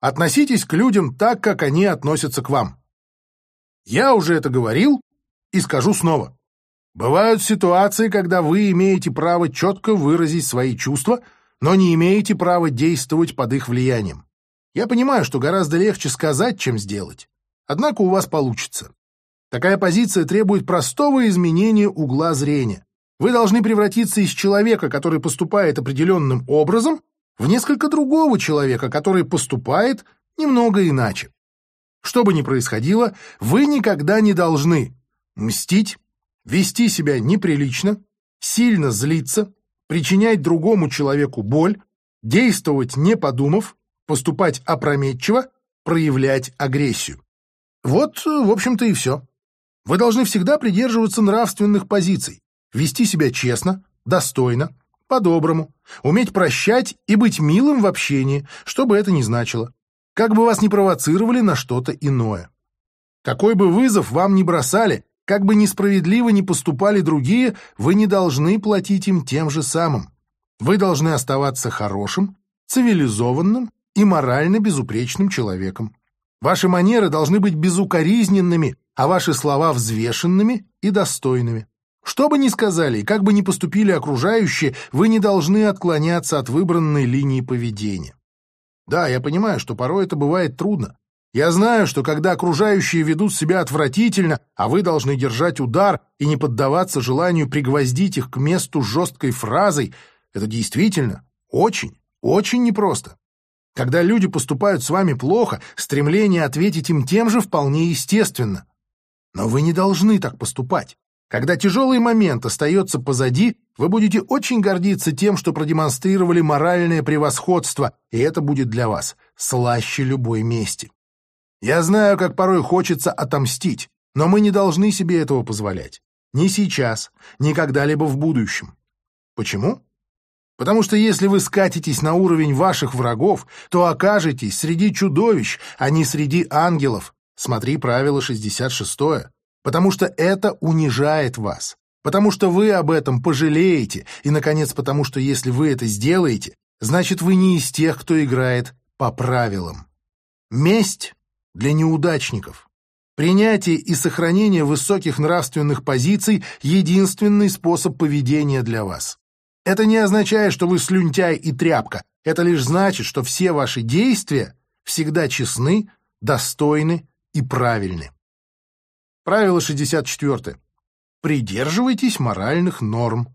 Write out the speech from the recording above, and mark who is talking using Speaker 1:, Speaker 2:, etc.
Speaker 1: Относитесь к людям так, как они относятся к вам. Я уже это говорил и скажу снова. Бывают ситуации, когда вы имеете право четко выразить свои чувства, но не имеете права действовать под их влиянием. Я понимаю, что гораздо легче сказать, чем сделать. Однако у вас получится. Такая позиция требует простого изменения угла зрения. Вы должны превратиться из человека, который поступает определенным образом, в несколько другого человека, который поступает немного иначе. Что бы ни происходило, вы никогда не должны мстить, вести себя неприлично, сильно злиться, причинять другому человеку боль, действовать не подумав, поступать опрометчиво, проявлять агрессию. Вот, в общем-то, и все. Вы должны всегда придерживаться нравственных позиций, вести себя честно, достойно, по-доброму, уметь прощать и быть милым в общении, что бы это ни значило, как бы вас ни провоцировали на что-то иное. Какой бы вызов вам ни бросали, как бы несправедливо ни поступали другие, вы не должны платить им тем же самым. Вы должны оставаться хорошим, цивилизованным и морально безупречным человеком. Ваши манеры должны быть безукоризненными, а ваши слова взвешенными и достойными. Что бы ни сказали и как бы ни поступили окружающие, вы не должны отклоняться от выбранной линии поведения. Да, я понимаю, что порой это бывает трудно. Я знаю, что когда окружающие ведут себя отвратительно, а вы должны держать удар и не поддаваться желанию пригвоздить их к месту жесткой фразой, это действительно очень, очень непросто. Когда люди поступают с вами плохо, стремление ответить им тем же вполне естественно. Но вы не должны так поступать. Когда тяжелый момент остается позади, вы будете очень гордиться тем, что продемонстрировали моральное превосходство, и это будет для вас слаще любой мести. Я знаю, как порой хочется отомстить, но мы не должны себе этого позволять. Ни сейчас, ни когда-либо в будущем. Почему? Потому что если вы скатитесь на уровень ваших врагов, то окажетесь среди чудовищ, а не среди ангелов. Смотри правило 66 потому что это унижает вас, потому что вы об этом пожалеете, и, наконец, потому что если вы это сделаете, значит, вы не из тех, кто играет по правилам. Месть для неудачников. Принятие и сохранение высоких нравственных позиций – единственный способ поведения для вас. Это не означает, что вы слюнтяй и тряпка. Это лишь значит, что все ваши действия всегда честны, достойны и правильны. Правило 64. Придерживайтесь моральных норм.